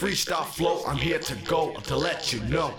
Freestyle flow, I'm here to go to let you know.